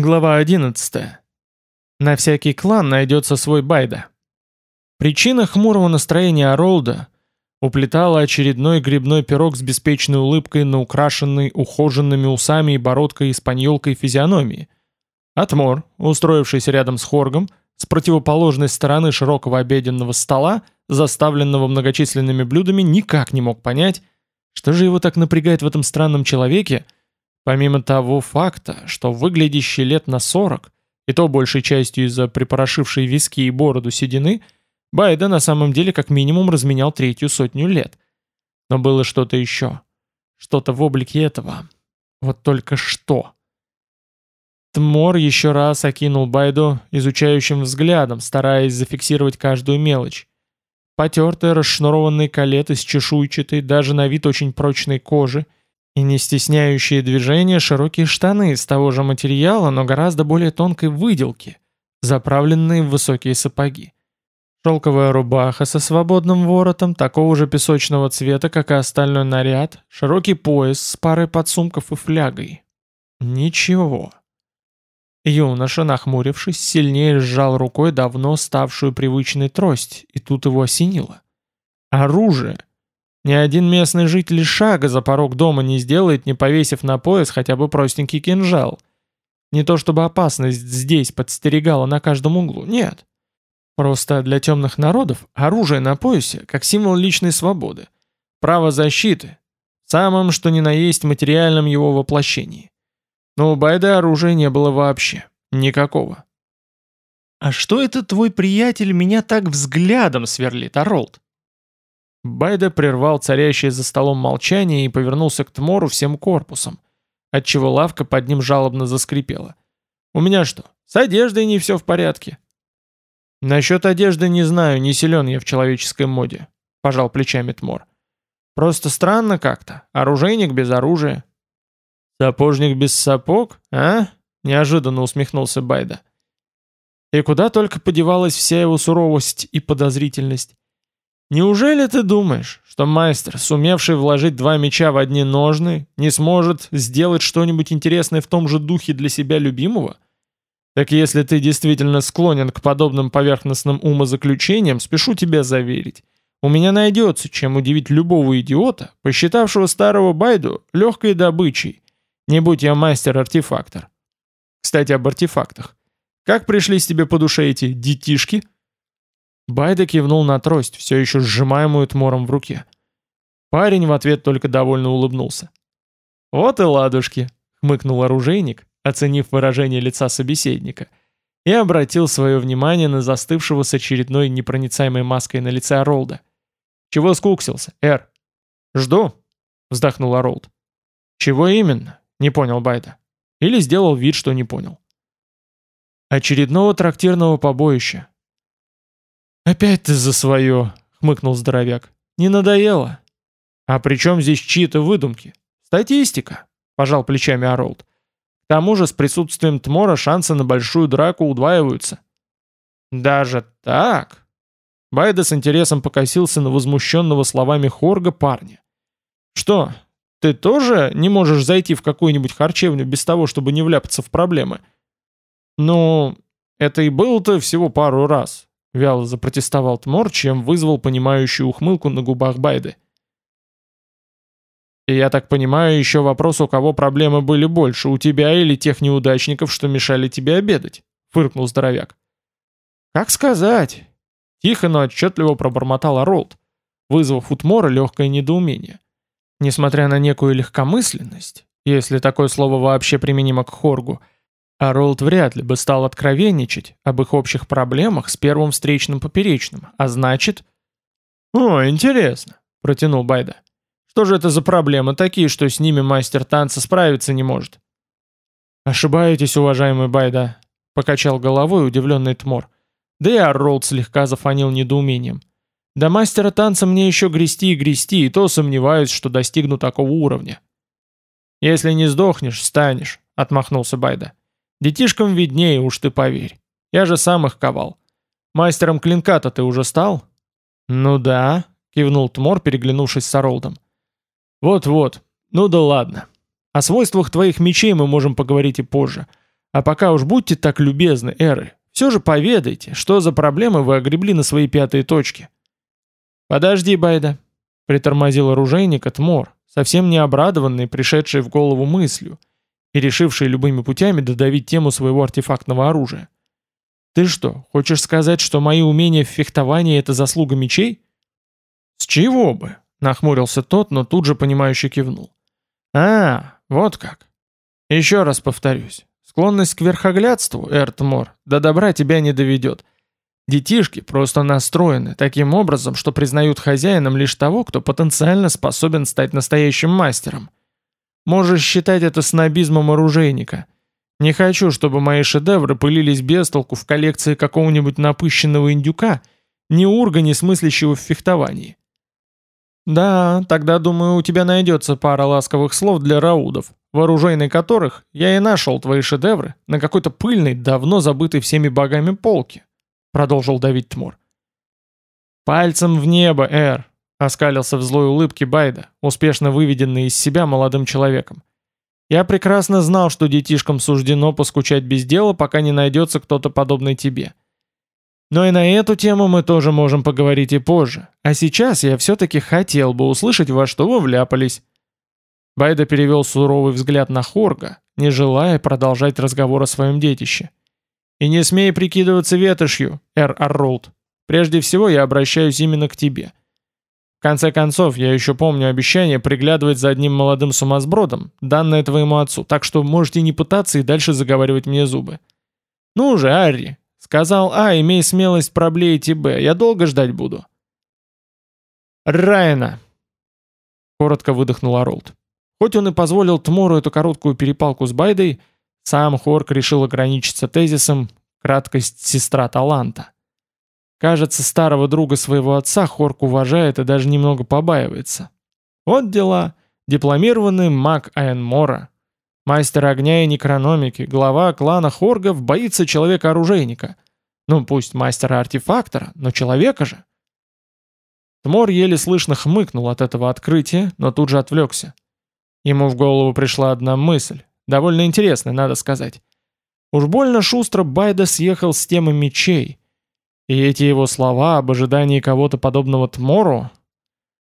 Глава 11. На всякий клан найдется свой байда. Причина хмурого настроения Оролда уплетала очередной грибной пирог с беспечной улыбкой на украшенной ухоженными усами и бородкой испаньолкой физиономии. Атмор, устроившийся рядом с Хоргом, с противоположной стороны широкого обеденного стола, заставленного многочисленными блюдами, никак не мог понять, что же его так напрягает в этом странном человеке, Помимо того факта, что выглядящий лет на 40, и то большей частью из-за припорошившей виски и бороду седины, Байда на самом деле как минимум разменял третью сотню лет. Но было что-то еще. Что-то в облике этого. Вот только что. Тмор еще раз окинул Байду изучающим взглядом, стараясь зафиксировать каждую мелочь. Потертый расшнурованный калет из чешуйчатой, даже на вид очень прочной кожи — и не стесняющие движения широкие штаны из того же материала, но гораздо более тонкой выделки, заправленные в высокие сапоги. Шелковая рубаха со свободным воротом, такого же песочного цвета, как и остальной наряд, широкий пояс с парой подсумков и флягой. Ничего. Юноша, нахмурившись, сильнее сжал рукой давно ставшую привычной трость, и тут его осенило. Оружие! Ни один местный житель шага за порог дома не сделает, не повесив на пояс хотя бы простенький кинжал. Не то чтобы опасность здесь подстерегала на каждом углу, нет. Просто для темных народов оружие на поясе как символ личной свободы, право защиты, самым что ни на есть материальном его воплощении. Но у Байда оружия не было вообще, никакого. «А что это твой приятель меня так взглядом сверлит, Оролд?» Байда прервал царящее за столом молчание и повернулся к Тмору всем корпусом, отчего лавка под ним жалобно заскрипела. «У меня что, с одеждой не все в порядке?» «Насчет одежды не знаю, не силен я в человеческой моде», — пожал плечами Тмор. «Просто странно как-то. Оружейник без оружия». «Сапожник без сапог, а?» — неожиданно усмехнулся Байда. И куда только подевалась вся его суровость и подозрительность. Неужели ты думаешь, что мастер, сумевший вложить два меча в одни ножны, не сможет сделать что-нибудь интересное в том же духе для себя любимого? Так если ты действительно склонен к подобным поверхностным умозаключениям, спешу тебя заверить. У меня найдется, чем удивить любого идиота, посчитавшего старого Байду легкой добычей. Не будь я мастер-артефактор. Кстати, об артефактах. Как пришлись тебе по душе эти детишки? — Байда кивнул на трость, все еще сжимаемую тмором в руке. Парень в ответ только довольно улыбнулся. «Вот и ладушки», — хмыкнул оружейник, оценив выражение лица собеседника, и обратил свое внимание на застывшего с очередной непроницаемой маской на лице Оролда. «Чего скуксился, Эр?» «Жду», — вздохнул Оролд. «Чего именно?» — не понял Байда. Или сделал вид, что не понял. «Очередного трактирного побоища», «Опять ты за свое», — хмыкнул здоровяк. «Не надоело?» «А при чем здесь чьи-то выдумки?» «Статистика», — пожал плечами Оролд. «К тому же с присутствием Тмора шансы на большую драку удваиваются». «Даже так?» Байда с интересом покосился на возмущенного словами Хорга парня. «Что, ты тоже не можешь зайти в какую-нибудь харчевню без того, чтобы не вляпаться в проблемы?» «Ну, это и было-то всего пару раз. — вяло запротестовал Тмор, чем вызвал понимающую ухмылку на губах Байды. «И я так понимаю, еще вопрос, у кого проблемы были больше, у тебя или тех неудачников, что мешали тебе обедать?» — фыркнул здоровяк. «Как сказать?» — тихо, но отчетливо пробормотал Оролд, вызвав у Тмора легкое недоумение. Несмотря на некую легкомысленность, если такое слово вообще применимо к Хоргу, — а Ролд вряд ли бы стал откровенничать об их общих проблемах с первым встречным поперечным, а значит... «О, интересно», — протянул Байда. «Что же это за проблемы такие, что с ними мастер танца справиться не может?» «Ошибаетесь, уважаемый Байда», — покачал головой удивленный Тмор. Да и Арролд слегка зафонил недоумением. «До мастера танца мне еще грести и грести, и то сомневаюсь, что достигну такого уровня». «Если не сдохнешь, станешь», — отмахнулся Байда. Детишкам виднее, уж ты поверь. Я же сам их ковал. Мастером клинка-то ты уже стал? Ну да, кивнул Тмор, переглянувшись с Оролдом. Вот-вот, ну да ладно. О свойствах твоих мечей мы можем поговорить и позже. А пока уж будьте так любезны, Эры, все же поведайте, что за проблемы вы огребли на свои пятые точки. Подожди, Байда, притормозил оружейник Тмор, совсем не обрадованный, пришедший в голову мыслью, и решивший любыми путями додавить тему своего артефактного оружия. «Ты что, хочешь сказать, что мои умения в фехтовании — это заслуга мечей?» «С чего бы?» — нахмурился тот, но тут же понимающе кивнул. «А, вот как. Еще раз повторюсь. Склонность к верхоглядству, Эртмор, до добра тебя не доведет. Детишки просто настроены таким образом, что признают хозяином лишь того, кто потенциально способен стать настоящим мастером. Можешь считать это снобизмом оружейника. Не хочу, чтобы мои шедевры пылились без толку в коллекции какого-нибудь напыщенного индюка, ни урга, ни смыслящего в фехтовании. Да, тогда, думаю, у тебя найдется пара ласковых слов для раудов, вооруженной которых я и нашел твои шедевры на какой-то пыльной, давно забытой всеми богами полке, продолжил Давид Тмур. Пальцем в небо, Эр, Оскалился в злой улыбке Байда, успешно выведенный из себя молодым человеком. Я прекрасно знал, что детишкам суждено поскучать без дела, пока не найдется кто-то подобный тебе. Но и на эту тему мы тоже можем поговорить и позже. А сейчас я все-таки хотел бы услышать, во что вы вляпались. Байда перевел суровый взгляд на Хорга, не желая продолжать разговор о своем детище. «И не смей прикидываться ветошью, Эр Арролд. Прежде всего я обращаюсь именно к тебе. Конце концов, я еще помню обещание приглядывать за одним молодым сумасбродом, данное твоему отцу, так что можете не пытаться и дальше заговаривать мне зубы. Ну же, Арри, сказал А, имей смелость проблеять и Б, я долго ждать буду. Райна, коротко выдохнул Аролд. Хоть он и позволил Тмору эту короткую перепалку с Байдой, сам Хорк решил ограничиться тезисом «краткость сестра таланта». Кажется, старого друга своего отца Хорк уважает и даже немного побаивается. Вот дела. Дипломированный маг Айенмора. Мастер огня и некрономики, глава клана Хоргов боится человека-оружейника. Ну, пусть мастера-артефактора, но человека же. Тмор еле слышно хмыкнул от этого открытия, но тут же отвлекся. Ему в голову пришла одна мысль, довольно интересная, надо сказать. Уж больно шустро Байда съехал с темы мечей, и эти его слова об ожидании кого-то подобного Тмору,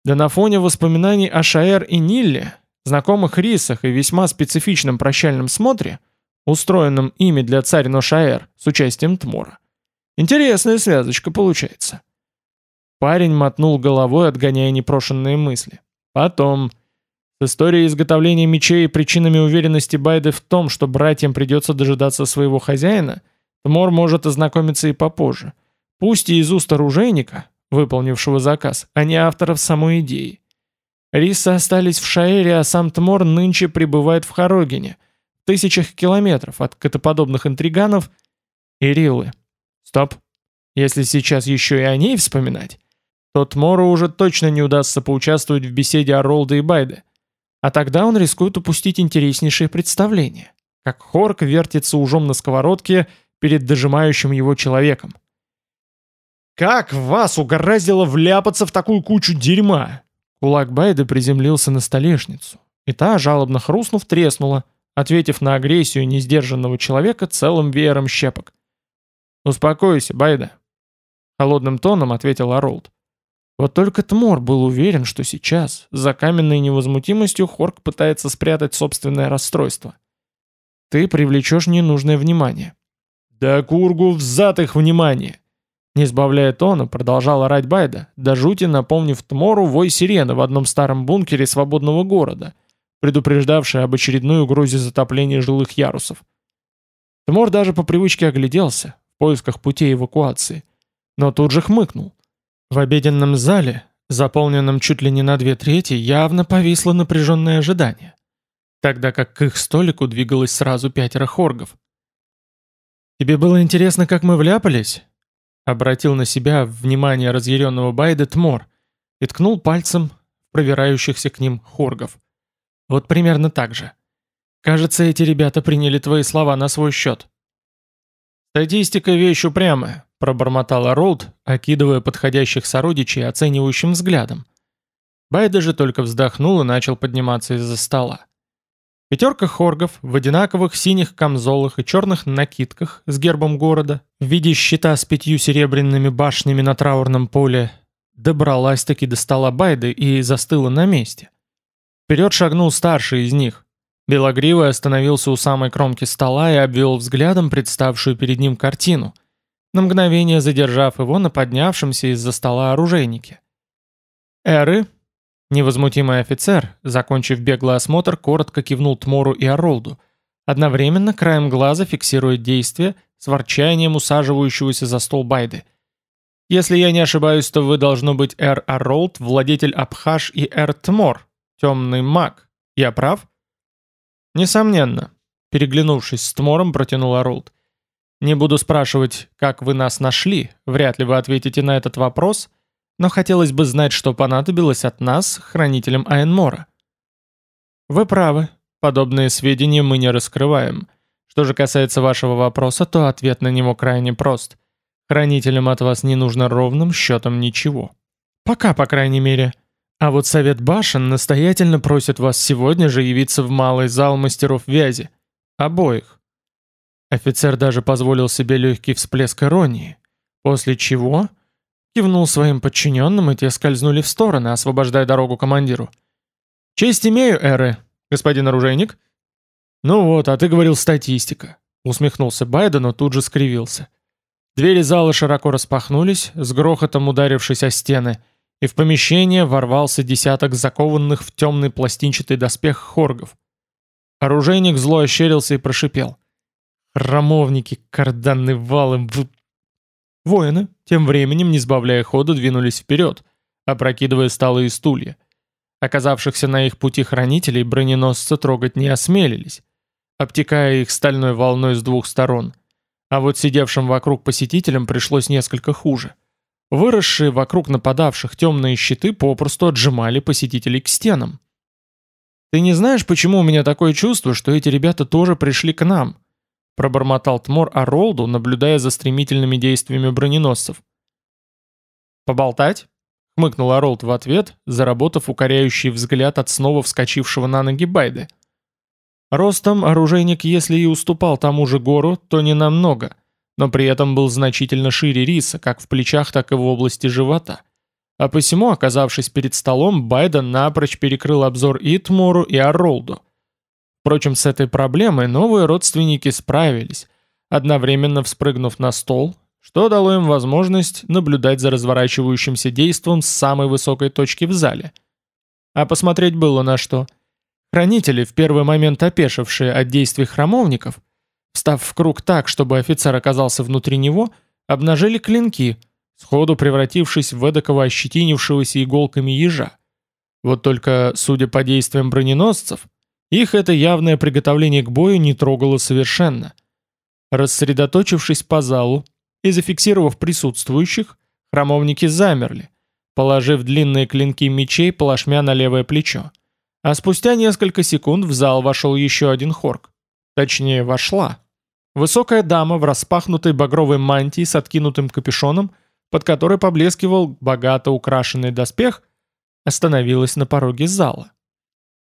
да на фоне воспоминаний о Шаэр и Нилле, знакомых рисах и весьма специфичном прощальном смотре, устроенном ими для царь Ношаэр с участием Тмора. Интересная связочка получается. Парень мотнул головой, отгоняя непрошенные мысли. Потом, с историей изготовления мечей и причинами уверенности Байды в том, что братьям придется дожидаться своего хозяина, Тмор может ознакомиться и попозже – Пусть и из уст оружейника, выполнившего заказ, а не авторов самой идеи. Рисы остались в Шаэре, а сам Тмор нынче пребывает в Хорогине, в тысячах километров от котоподобных интриганов и Рилы. Стоп. Если сейчас еще и о ней вспоминать, то Тмору уже точно не удастся поучаствовать в беседе о Ролде и Байде. А тогда он рискует упустить интереснейшее представление, как Хорк вертится ужом на сковородке перед дожимающим его человеком. «Как вас угораздило вляпаться в такую кучу дерьма?» Кулак Байда приземлился на столешницу, и та, жалобно хрустнув, треснула, ответив на агрессию несдержанного человека целым веером щепок. «Успокойся, Байда», — холодным тоном ответил Оролд. Вот только Тмор был уверен, что сейчас, за каменной невозмутимостью, Хорк пытается спрятать собственное расстройство. «Ты привлечешь ненужное внимание». «Да кургу взад их внимание!» Не сбавляя тона, продолжал орать Байда, до жути напомнив Тмору вой сирены в одном старом бункере свободного города, предупреждавший об очередной угрозе затопления жилых ярусов. Тмор даже по привычке огляделся, в поисках путей эвакуации, но тут же хмыкнул. В обеденном зале, заполненном чуть ли не на две трети, явно повисло напряженное ожидание, тогда как к их столику двигалось сразу пятеро хоргов. «Тебе было интересно, как мы вляпались?» Обратил на себя внимание разъяренного Байда Тмор и ткнул пальцем в провирающихся к ним хоргов. Вот примерно так же. Кажется, эти ребята приняли твои слова на свой счет. «Статистика вещь упрямая», — пробормотала Ролд, окидывая подходящих сородичей оценивающим взглядом. Байда же только вздохнул и начал подниматься из-за стола. Пятерка хоргов в одинаковых синих камзолах и черных накидках с гербом города в виде щита с пятью серебряными башнями на траурном поле добралась-таки до стола Байды и застыла на месте. Вперед шагнул старший из них. Белогривый остановился у самой кромки стола и обвел взглядом представшую перед ним картину, на мгновение задержав его на поднявшемся из-за стола оружейнике. «Эры», Невозмутимый офицер, закончив беглый осмотр, коротко кивнул Тмору и Оролду, одновременно краем глаза фиксируя действие с ворчанием усаживающегося за стол Байды. «Если я не ошибаюсь, то вы должно быть Эр Оролд, владетель Абхаш и Эр Тмор, темный маг. Я прав?» «Несомненно», — переглянувшись с Тмором, протянул Оролд. «Не буду спрашивать, как вы нас нашли, вряд ли вы ответите на этот вопрос», — но хотелось бы знать, что понадобилось от нас, хранителям Айнмора. Вы правы, подобные сведения мы не раскрываем. Что же касается вашего вопроса, то ответ на него крайне прост. Хранителям от вас не нужно ровным счетом ничего. Пока, по крайней мере. А вот Совет Башен настоятельно просит вас сегодня же явиться в малый зал мастеров вязи. Обоих. Офицер даже позволил себе легкий всплеск иронии. После чего Кивнул своим подчиненным, и те скользнули в стороны, освобождая дорогу командиру. «Честь имею, Эры, господин оружейник». «Ну вот, а ты говорил статистика», — усмехнулся Байден, но тут же скривился. Двери зала широко распахнулись, с грохотом ударившись о стены, и в помещение ворвался десяток закованных в темный пластинчатый доспех хоргов. Оружейник зло ощерился и прошипел. «Храмовники, карданный валом, вы Воины, тем временем, не сбавляя хода, двинулись вперед, опрокидывая столы и стулья. Оказавшихся на их пути хранителей броненосцы трогать не осмелились, обтекая их стальной волной с двух сторон. А вот сидевшим вокруг посетителям пришлось несколько хуже. Выросшие вокруг нападавших темные щиты попросту отжимали посетителей к стенам. «Ты не знаешь, почему у меня такое чувство, что эти ребята тоже пришли к нам?» Пробормотал Тмор Аролду, наблюдая за стремительными действиями броненосцев. «Поболтать?» — хмыкнул Аролд в ответ, заработав укоряющий взгляд от снова вскочившего на ноги Байды. Ростом оружейник, если и уступал тому же гору, то не намного, но при этом был значительно шире риса, как в плечах, так и в области живота. А посему, оказавшись перед столом, Байден напрочь перекрыл обзор и Тмору, и Аролду. Впрочем, с этой проблемой новые родственники справились, одновременно вспрыгнув на стол, что дало им возможность наблюдать за разворачивающимся действом с самой высокой точки в зале. А посмотреть было на что. Хранители, в первый момент опешившие от действий храмовников, встав в круг так, чтобы офицер оказался внутри него, обнажили клинки, сходу превратившись в эдакого ощетинившегося иголками ежа. Вот только, судя по действиям броненосцев, их это явное приготовление к бою не трогало совершенно. Рассредоточившись по залу и зафиксировав присутствующих, храмовники замерли, положив длинные клинки мечей плашмя на левое плечо. А спустя несколько секунд в зал вошел еще один хорк. Точнее, вошла. Высокая дама в распахнутой багровой мантии с откинутым капюшоном, под которой поблескивал богато украшенный доспех, остановилась на пороге зала.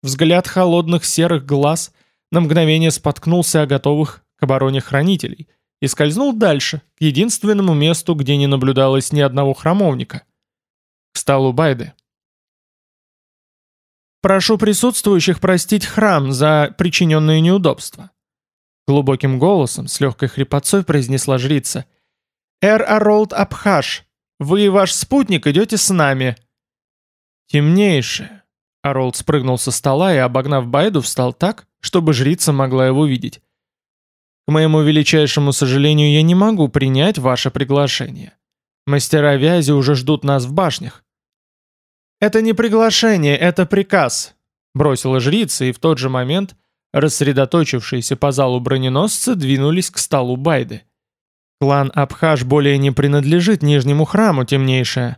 Взгляд холодных серых глаз на мгновение споткнулся о готовых к обороне хранителей и скользнул дальше, к единственному месту, где не наблюдалось ни одного храмовника. К столу Байды. «Прошу присутствующих простить храм за причиненные неудобства». Глубоким голосом, с легкой хрипотцой произнесла жрица. «Эр Аролд Абхаш, вы и ваш спутник идете с нами». «Темнейшее, Аролд спрыгнул со стола и, обогнав Байду, встал так, чтобы жрица могла его видеть. «К моему величайшему сожалению, я не могу принять ваше приглашение. Мастера вязи уже ждут нас в башнях». «Это не приглашение, это приказ», — бросила жрица, и в тот же момент рассредоточившиеся по залу броненосцы двинулись к столу Байды. «Клан Абхаш более не принадлежит Нижнему храму, темнейшая».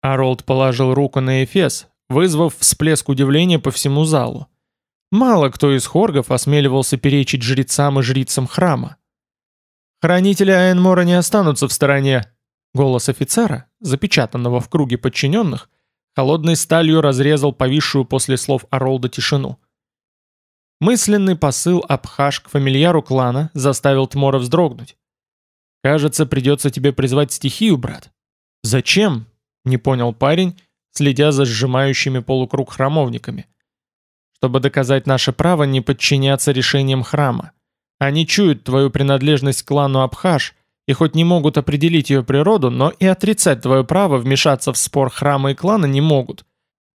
Аролд положил руку на Эфес, вызвав всплеск удивления по всему залу. Мало кто из хоргов осмеливался перечить жрецам и жрицам храма. «Хранители Айнмора не останутся в стороне!» Голос офицера, запечатанного в круге подчиненных, холодной сталью разрезал повисшую после слов Оролда тишину. Мысленный посыл Абхаш к фамильяру клана заставил Тмора вздрогнуть. «Кажется, придется тебе призвать стихию, брат». «Зачем?» — не понял парень, следя за сжимающими полукруг храмовниками. «Чтобы доказать наше право не подчиняться решениям храма. Они чуют твою принадлежность к клану Абхаш и хоть не могут определить ее природу, но и отрицать твое право вмешаться в спор храма и клана не могут.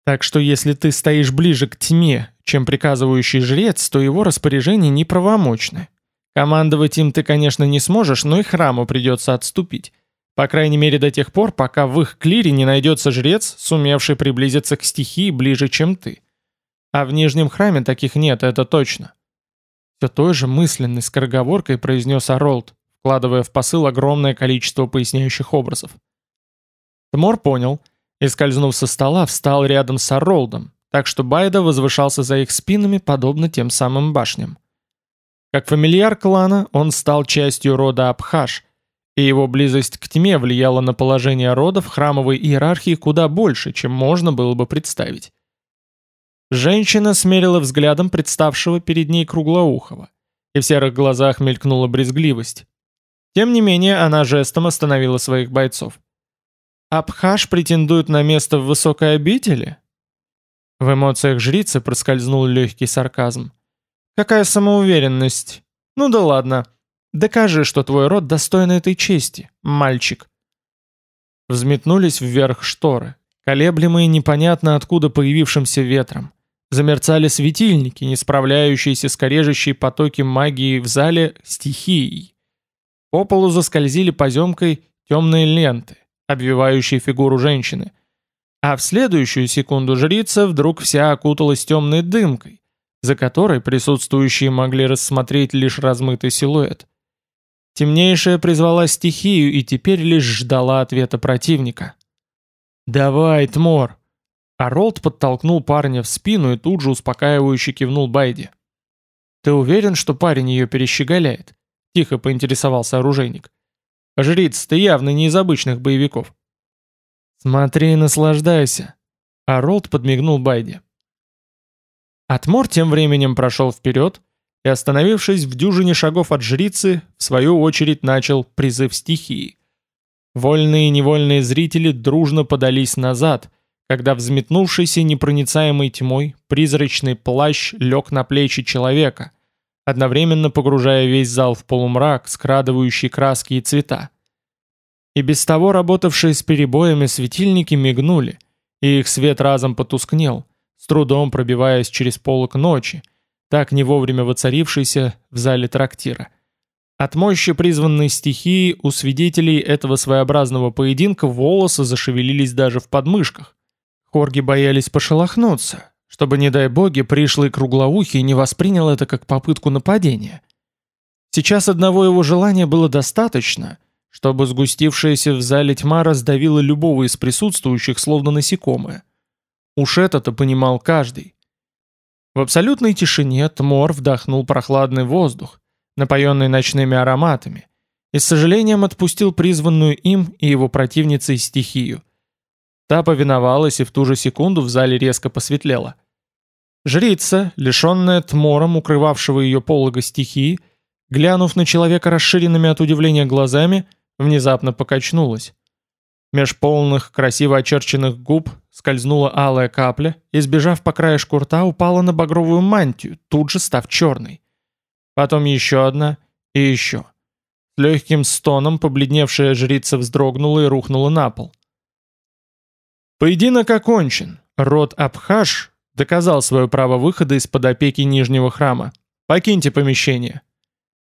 Так что если ты стоишь ближе к тьме, чем приказывающий жрец, то его распоряжения неправомочны. Командовать им ты, конечно, не сможешь, но и храму придется отступить. По крайней мере до тех пор, пока в их клире не найдется жрец, сумевший приблизиться к стихии ближе, чем ты. А в Нижнем храме таких нет, это точно. Все той же мысленной скороговоркой произнес Аролд, вкладывая в посыл огромное количество поясняющих образов. Тмор понял и, скользнув со стола, встал рядом с Аролдом, так что Байда возвышался за их спинами, подобно тем самым башням. Как фамильяр клана, он стал частью рода Абхаш, и его близость к тьме влияла на положение рода в храмовой иерархии куда больше, чем можно было бы представить. Женщина смерила взглядом представшего перед ней круглоухого, и в серых глазах мелькнула брезгливость. Тем не менее, она жестом остановила своих бойцов. «Абхаш претендует на место в высокой обители?» В эмоциях жрицы проскользнул легкий сарказм. «Какая самоуверенность! Ну да ладно. Докажи, что твой род достоин этой чести, мальчик». Взметнулись вверх шторы, колеблемые непонятно откуда появившимся ветром. Замерцали светильники, не справляющиеся с корежащей потоки магии в зале стихией. По полу заскользили поземкой темные ленты, обвивающие фигуру женщины. А в следующую секунду жрица вдруг вся окуталась темной дымкой, за которой присутствующие могли рассмотреть лишь размытый силуэт. Темнейшая призвала стихию и теперь лишь ждала ответа противника. «Давай, Тмор!» А Ролд подтолкнул парня в спину и тут же успокаивающе кивнул Байди. «Ты уверен, что парень ее перещеголяет?» — тихо поинтересовался оружейник. «Жриц, ты явно не из обычных боевиков». «Смотри и наслаждайся», — а Ролд подмигнул Байде. Атмор тем временем прошел вперед и, остановившись в дюжине шагов от жрицы, в свою очередь начал призыв стихии. Вольные и невольные зрители дружно подались назад, когда взметнувшийся непроницаемой тьмой призрачный плащ лег на плечи человека — одновременно погружая весь зал в полумрак, скрадывающий краски и цвета. И без того работавшие с перебоями светильники мигнули, и их свет разом потускнел, с трудом пробиваясь через полок ночи, так не вовремя воцарившийся в зале трактира. От мощи призванной стихии у свидетелей этого своеобразного поединка волосы зашевелились даже в подмышках. Хорги боялись пошелохнуться, чтобы, не дай боги, пришлый круглоухий не воспринял это как попытку нападения. Сейчас одного его желания было достаточно, чтобы сгустившаяся в зале тьма раздавила любого из присутствующих, словно насекомое. Уж это-то понимал каждый. В абсолютной тишине Тмор вдохнул прохладный воздух, напоенный ночными ароматами, и с сожалением отпустил призванную им и его противницей стихию. Та повиновалась, и в ту же секунду в зале резко посветлело. Жрица, лишенная тмором, укрывавшего ее полого стихии, глянув на человека расширенными от удивления глазами, внезапно покачнулась. Меж полных, красиво очерченных губ скользнула алая капля и, сбежав по краю шкурта, упала на багровую мантию, тут же став черной. Потом еще одна и еще. С легким стоном побледневшая жрица вздрогнула и рухнула на пол. Поединок окончен. Род Абхаш Доказал свое право выхода из-под опеки Нижнего храма. Покиньте помещение.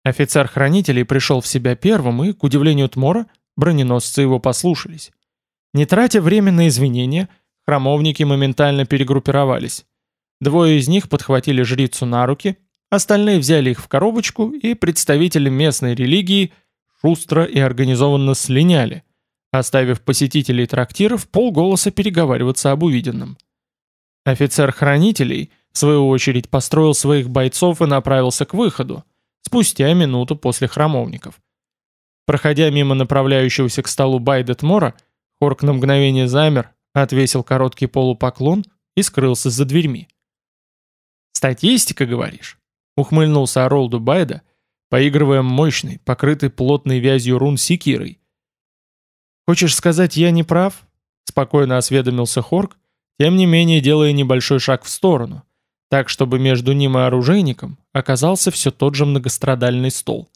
Офицер хранителей пришел в себя первым и, к удивлению Тмора, броненосцы его послушались. Не тратя время на извинения, храмовники моментально перегруппировались. Двое из них подхватили жрицу на руки, остальные взяли их в коробочку, и представители местной религии шустро и организованно слиняли, оставив посетителей трактиров полголоса переговариваться об увиденном. Офицер хранителей, в свою очередь, построил своих бойцов и направился к выходу, спустя минуту после храмовников. Проходя мимо направляющегося к столу Байдет Мора, Хорк на мгновение замер, отвесил короткий полупоклон и скрылся за дверьми. «Статистика, говоришь?» ухмыльнулся Оролду Байда, поигрывая мощной, покрытой плотной вязью рун секирой. «Хочешь сказать, я не прав?» — спокойно осведомился Хорк, тем не менее делая небольшой шаг в сторону, так чтобы между ним и оружейником оказался все тот же многострадальный стол.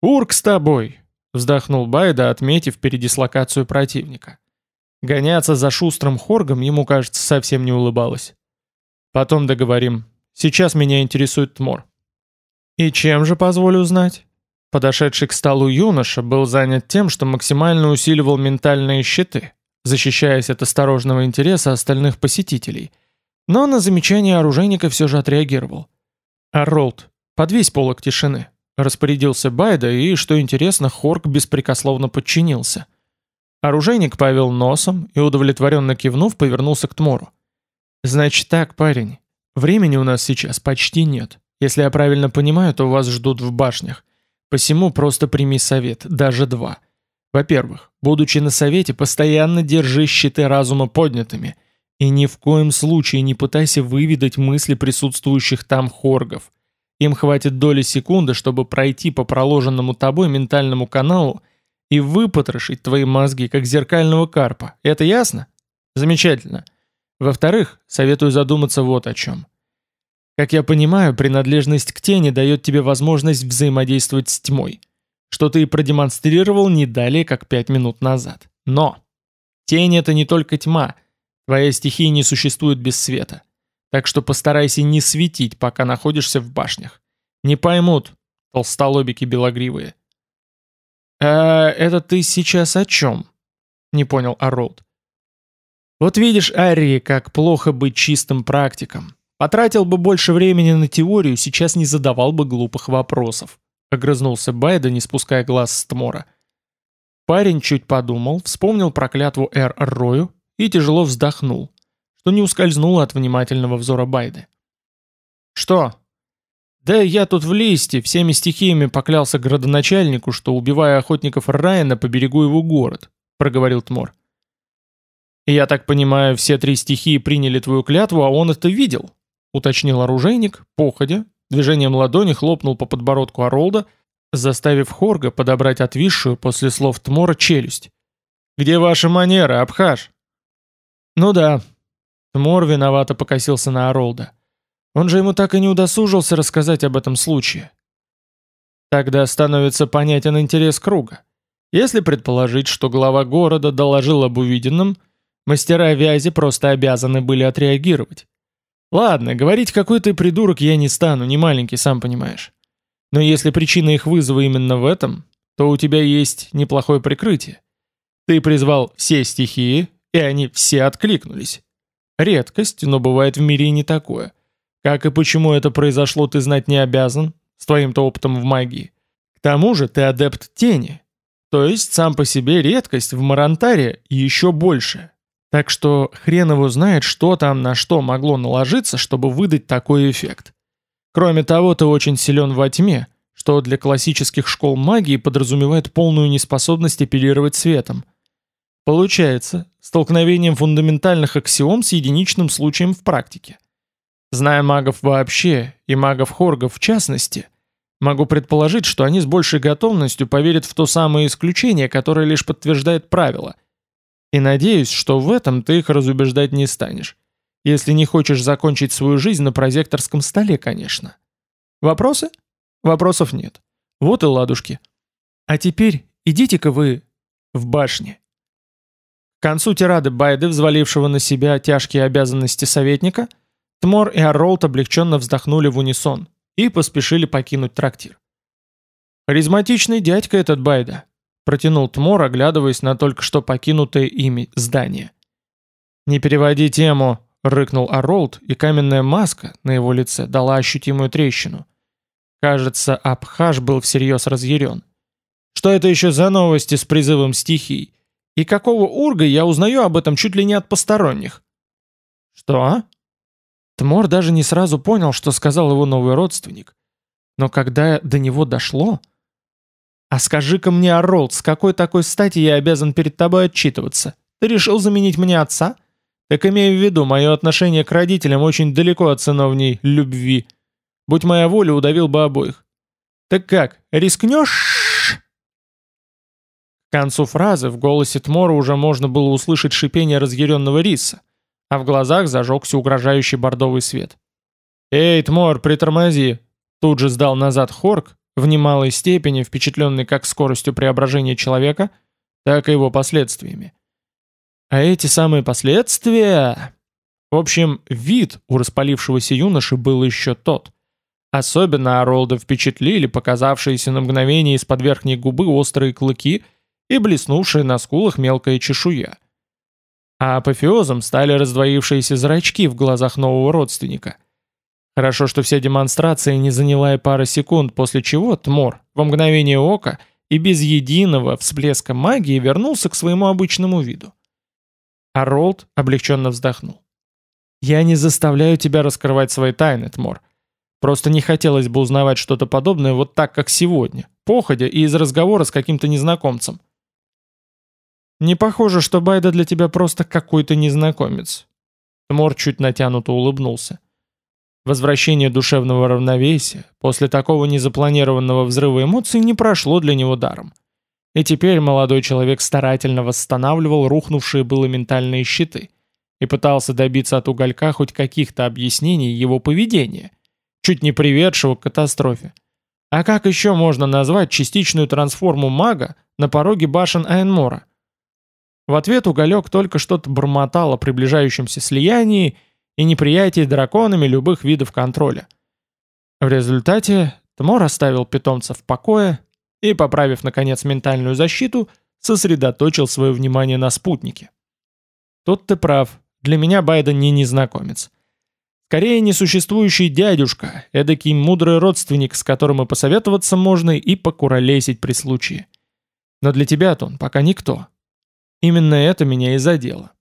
«Урк с тобой!» — вздохнул Байда, отметив передислокацию противника. Гоняться за шустрым Хоргом ему, кажется, совсем не улыбалось. «Потом договорим. Сейчас меня интересует Тмор». «И чем же, позволю узнать?» Подошедший к столу юноша был занят тем, что максимально усиливал ментальные щиты, защищаясь от осторожного интереса остальных посетителей. Но на замечание оружейника все же отреагировал. «Арролд, подвесь полок тишины», — распорядился Байда, и, что интересно, Хорк беспрекословно подчинился. Оружейник повел носом и, удовлетворенно кивнув, повернулся к Тмору. «Значит так, парень, времени у нас сейчас почти нет. Если я правильно понимаю, то вас ждут в башнях. Посему просто прими совет, даже два. Во-первых, будучи на совете, постоянно держи щиты разума поднятыми, и ни в коем случае не пытайся выведать мысли присутствующих там хоргов. Им хватит доли секунды, чтобы пройти по проложенному тобой ментальному каналу и выпотрошить твои мозги, как зеркального карпа. Это ясно? Замечательно. Во-вторых, советую задуматься вот о чем. Как я понимаю, принадлежность к тени дает тебе возможность взаимодействовать с тьмой, что ты и продемонстрировал не далее, как пять минут назад. Но тень — это не только тьма, твоя стихия не существует без света. Так что постарайся не светить, пока находишься в башнях. Не поймут, толстолобики белогривые. «А это ты сейчас о чем?» — не понял Аролд. «Вот видишь, Арри, как плохо быть чистым практиком. Потратил бы больше времени на теорию, сейчас не задавал бы глупых вопросов. Огрызнулся Байда, не спуская глаз с Тмора. Парень чуть подумал, вспомнил проклятву Эр Рою и тяжело вздохнул, что не ускользнуло от внимательного взора Байды. «Что?» «Да я тут в листе всеми стихиями поклялся градоначальнику, что, убивая охотников Райана, поберегу его город», — проговорил Тмор. «Я так понимаю, все три стихии приняли твою клятву, а он это видел?» уточнил оружейник, походя, движением ладони хлопнул по подбородку Оролда, заставив Хорга подобрать отвисшую после слов Тмора челюсть. «Где ваша манера, Абхаш?» «Ну да». Тмор виновато покосился на Оролда. Он же ему так и не удосужился рассказать об этом случае. Тогда становится понятен интерес круга. Если предположить, что глава города доложил об увиденном, мастера вязи просто обязаны были отреагировать. Ладно, говорить какой ты придурок я не стану, не маленький, сам понимаешь. Но если причина их вызова именно в этом, то у тебя есть неплохое прикрытие. Ты призвал все стихии, и они все откликнулись. Редкость, но бывает в мире и не такое. Как и почему это произошло, ты знать не обязан, с твоим-то опытом в магии. К тому же ты адепт тени. То есть сам по себе редкость в Марантаре еще больше. Так что хрен его знает, что там на что могло наложиться, чтобы выдать такой эффект. Кроме того, ты очень силен во тьме, что для классических школ магии подразумевает полную неспособность апеллировать светом. Получается, столкновением фундаментальных аксиом с единичным случаем в практике. Зная магов вообще, и магов-хоргов в частности, могу предположить, что они с большей готовностью поверят в то самое исключение, которое лишь подтверждает правило – и надеюсь, что в этом ты их разубеждать не станешь. Если не хочешь закончить свою жизнь на прозекторском столе, конечно. Вопросы? Вопросов нет. Вот и ладушки. А теперь идите-ка вы в башне. К концу тирады Байды, взвалившего на себя тяжкие обязанности советника, Тмор и Арролт облегченно вздохнули в унисон и поспешили покинуть трактир. Харизматичный дядька этот Байда, протянул Тмор, оглядываясь на только что покинутое ими здание. «Не переводи тему», — рыкнул Аролд, и каменная маска на его лице дала ощутимую трещину. Кажется, Абхаш был всерьез разъярен. «Что это еще за новости с призывом стихий? И какого урга я узнаю об этом чуть ли не от посторонних?» «Что?» Тмор даже не сразу понял, что сказал его новый родственник. Но когда до него дошло, «А скажи-ка мне, Оролд, с какой такой стати я обязан перед тобой отчитываться? Ты решил заменить мне отца? Так имею в виду, мое отношение к родителям очень далеко от сыновней любви. Будь моя воля, удавил бы обоих. Так как, рискнешь? К концу фразы в голосе Тмора уже можно было услышать шипение разъяренного риса, а в глазах зажегся угрожающий бордовый свет. «Эй, Тмор, притормози!» Тут же сдал назад Хорк, в немалой степени впечатленный как скоростью преображения человека, так и его последствиями. А эти самые последствия... В общем, вид у распалившегося юноши был еще тот. Особенно Оролда впечатлили показавшиеся на мгновение из-под верхней губы острые клыки и блеснувшая на скулах мелкая чешуя. А апофеозом стали раздвоившиеся зрачки в глазах нового родственника. Хорошо, что вся демонстрация не заняла и пара секунд, после чего Тмор во мгновение ока и без единого всплеска магии вернулся к своему обычному виду. А Ролд облегченно вздохнул. «Я не заставляю тебя раскрывать свои тайны, Тмор. Просто не хотелось бы узнавать что-то подобное вот так, как сегодня, походя и из разговора с каким-то незнакомцем». «Не похоже, что Байда для тебя просто какой-то незнакомец». Тмор чуть натянуто улыбнулся. Возвращение душевного равновесия после такого незапланированного взрыва эмоций не прошло для него даром. И теперь молодой человек старательно восстанавливал рухнувшие было ментальные щиты и пытался добиться от уголька хоть каких-то объяснений его поведения, чуть не приведшего к катастрофе. А как еще можно назвать частичную трансформу мага на пороге башен Айнмора? В ответ уголек только что-то бормотал о приближающемся слиянии и неприятии драконами любых видов контроля. В результате Тмор оставил питомца в покое и, поправив, наконец, ментальную защиту, сосредоточил свое внимание на спутнике. Тут ты прав, для меня Байден не незнакомец. Скорее, несуществующий дядюшка, эдакий мудрый родственник, с которым и посоветоваться можно, и покуролесить при случае. Но для тебя-то он пока никто. Именно это меня и задело.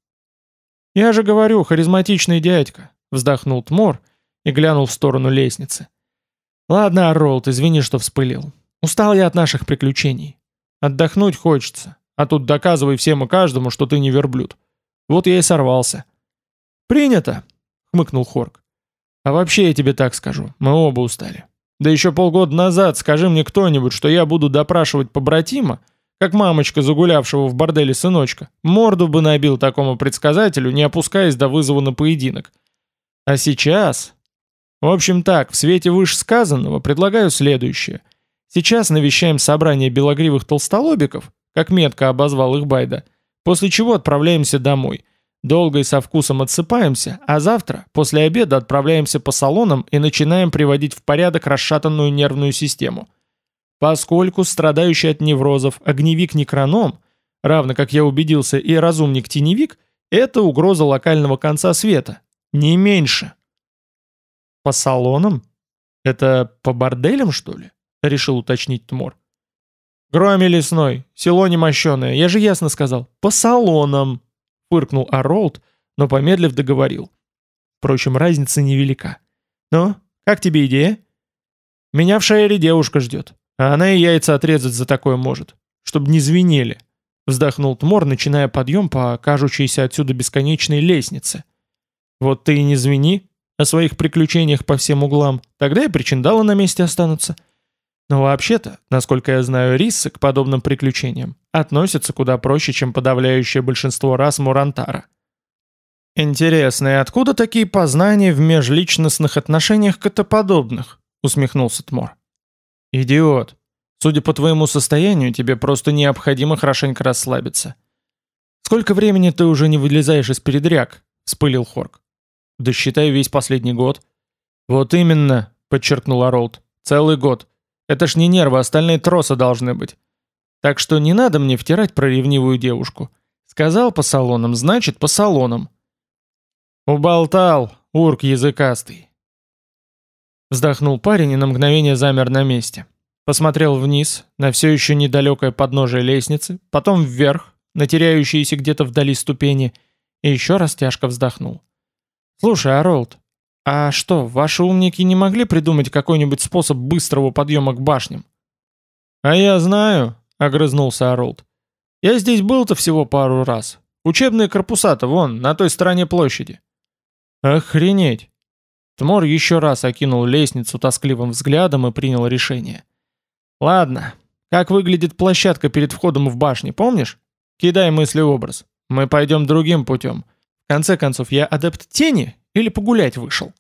«Я же говорю, харизматичный дядька», — вздохнул Тмор и глянул в сторону лестницы. «Ладно, Ролд, извини, что вспылил. Устал я от наших приключений. Отдохнуть хочется, а тут доказывай всем и каждому, что ты не верблюд. Вот я и сорвался. Принято, хмыкнул Хорк. А вообще я тебе так скажу, мы оба устали. Да еще полгода назад скажи мне кто-нибудь, что я буду допрашивать побратима, как мамочка загулявшего в борделе сыночка, морду бы набил такому предсказателю, не опускаясь до вызова на поединок. А сейчас... В общем так, в свете вышесказанного предлагаю следующее — Сейчас навещаем собрание белогривых толстолобиков, как метко обозвал их Байда, после чего отправляемся домой. Долго и со вкусом отсыпаемся, а завтра, после обеда, отправляемся по салонам и начинаем приводить в порядок расшатанную нервную систему. Поскольку страдающий от неврозов огневик-некроном, равно как я убедился и разумник-теневик, это угроза локального конца света. Не меньше. По салонам? Это по борделям, что ли? — решил уточнить Тмор. «Громи лесной, село немощеное, я же ясно сказал. По салонам!» — фыркнул Аролд, но помедлив договорил. Впрочем, разница невелика. «Ну, как тебе идея?» «Меня в шаере девушка ждет, а она и яйца отрезать за такое может, чтобы не звенели», — вздохнул Тмор, начиная подъем по кажущейся отсюда бесконечной лестнице. «Вот ты и не звени о своих приключениях по всем углам, тогда и причиндалы на месте останутся». Но вообще-то, насколько я знаю, рисы к подобным приключениям относятся куда проще, чем подавляющее большинство рас Мурантара. «Интересно, и откуда такие познания в межличностных отношениях котоподобных?» — усмехнулся Тмор. «Идиот. Судя по твоему состоянию, тебе просто необходимо хорошенько расслабиться. Сколько времени ты уже не вылезаешь из передряг?» — вспылил Хорк. «Да считай весь последний год». «Вот именно», — подчеркнул Оролд. «Целый год. Это ж не нервы, остальные тросы должны быть. Так что не надо мне втирать про ревнивую девушку. Сказал по салонам, значит по салонам. Уболтал, урк языкастый. Вздохнул парень и на мгновение замер на месте. Посмотрел вниз, на все еще недалекое подножие лестницы, потом вверх, на теряющиеся где-то вдали ступени, и еще раз тяжко вздохнул. «Слушай, Аролд, «А что, ваши умники не могли придумать какой-нибудь способ быстрого подъема к башням?» «А я знаю», — огрызнулся Оролд. «Я здесь был-то всего пару раз. Учебные корпуса-то вон, на той стороне площади». «Охренеть!» Тмор еще раз окинул лестницу тоскливым взглядом и принял решение. «Ладно, как выглядит площадка перед входом в башню, помнишь? Кидай мысли-образ. Мы пойдем другим путем. В конце концов, я адепт тени или погулять вышел?»